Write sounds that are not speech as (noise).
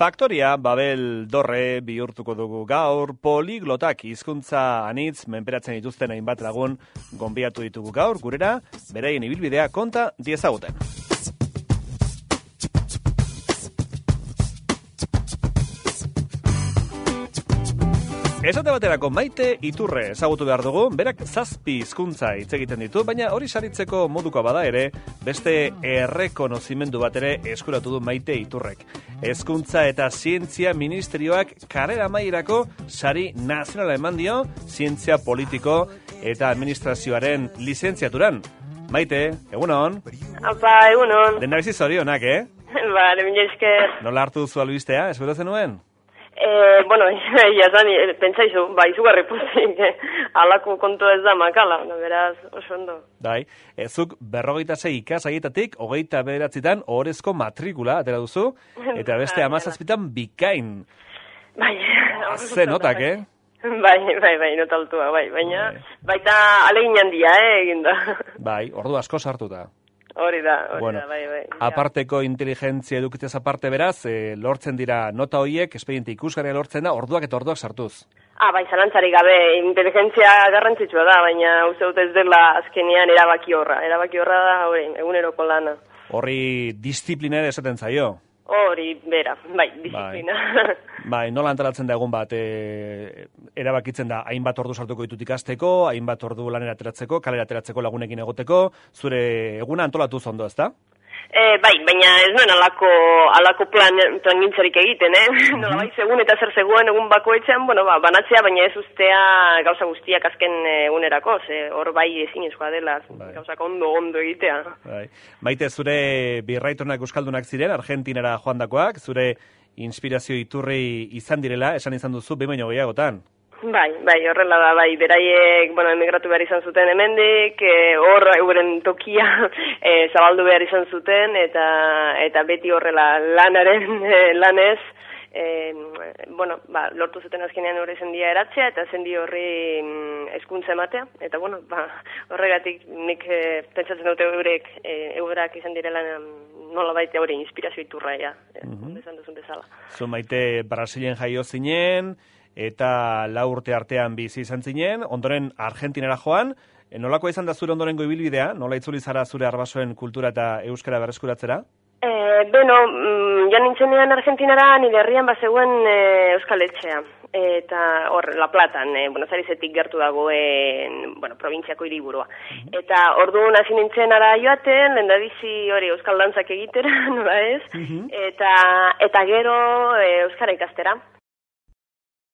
Faktoria Babel Dorre bihurtuko dugu gaur, poliglotak hizkuntza anitz menperatzen dituzten hainbat lagun gonbiatu ditugu gaur, gurera, bereien ibilbidea konta diezaguten. Esate baterako maite iturre ezagutu behar dugu, berak zazpi hizkuntza hitz egiten ditu, baina hori saritzeko moduko bada ere, beste errekonozimendu bat ere eskuratu du maite iturrek. Hezkuntza eta zientzia ministerioak karera mairako sari nazionala eman dio, zientzia politiko eta administrazioaren lizentziaturan. Maite, egunon? Apa, egunon. Dena bizi zorionak, eh? (laughs) Ba, mila esker. Nola hartu duzu albistea, espero zenuen? Eh, bueno, (laughs) ya zan, pentsa izu, ba, izugarri pozik, eh? alako kontu ez da makala, no, beraz, oso ondo. Dai, ezuk berrogeita zei ikas aietatik, hogeita beratzitan, orezko matrikula, atera duzu, (laughs) eta beste amazazpitan bikain. Bai, (laughs) Ze notak, eh? Bai, bai, bai, nota altua, bai, baina, Bai. baita alegin handia, eh, eginda. Bai, ordu asko sartuta. Hori da, hori Bueno, da, bai, bai. ja. Aparteko inteligentzia edukitzez aparte beraz, e, lortzen dira nota hoiek, espediente ikusgarria lortzen da, orduak eta orduak sartuz. Ah, bai, zalantzari gabe, inteligentzia garrantzitsua da, baina uste dut ez dela azkenean erabaki horra. Erabaki horra da, hori, eguneroko lana. Horri disiplina ere esaten zaio. Hori, bera, bai, disiplina. (laughs) Bai, nola antolatzen da egun bat, e, erabakitzen da, hainbat ordu sartuko ditut ikasteko, hainbat ordu lanera ateratzeko, kalera ateratzeko lagunekin egoteko, zure eguna antolatu zondo, ezta? E, bai, baina ez nuen alako, alako plan, plan gintzarik egiten, eh? Mhm. (laughs) Nola bai, segun eta zer zegoen egun bakoetxean, bueno, ba, banatzea, baina ez ustea gauza guztiak azken egunerako, ze hor bai ezinezkoa dela, Bai. gauzak ondo, ondo egitea. Bai. Maite, zure birraitonak euskaldunak ziren, Argentinara joandakoak, zure inspirazio iturri izan direla, esan izan duzu, behin baino gehiagotan. Bai, bai, horrela da, bai, beraiek, bueno, emigratu behar izan zuten hemendik, e, hor euren tokia (laughs) e, zabaldu behar izan zuten, eta eta beti horrela lanaren (laughs) e, lanez, e, bueno, ba, lortu zuten azkenean hori zendia eratzea, eta zendi horri mm, hezkuntza ematea, eta bueno, ba, horregatik nik e, pentsatzen dute eurek, e, eurak izan direla mm, nola baite hori inspirazio iturra, ja, e, Mhm. esan duzun bezala. Zu maite Brasilen jaio zinen, eta lau urte artean bizi izan zinen, ondoren Argentinara joan, e, nolako izan da zure ondorengo ibilbidea, nola itzuli zara zure arbasoen kultura eta euskara berreskuratzera? Eh, beno, mm, joan nintzenean Argentinara nire herrian bazegoen e, Euskal Etxea. Eta hor, La Platan, e, Buenos Airesetik gertu dagoen, bueno, provintziako hiriburua. Eta orduan hasi nintzen ara joaten, lehendabizi hori Euskal Dantzak egitera, (laughs) nola ez? Mhm. Eta, eta gero e, Euskara ikastera.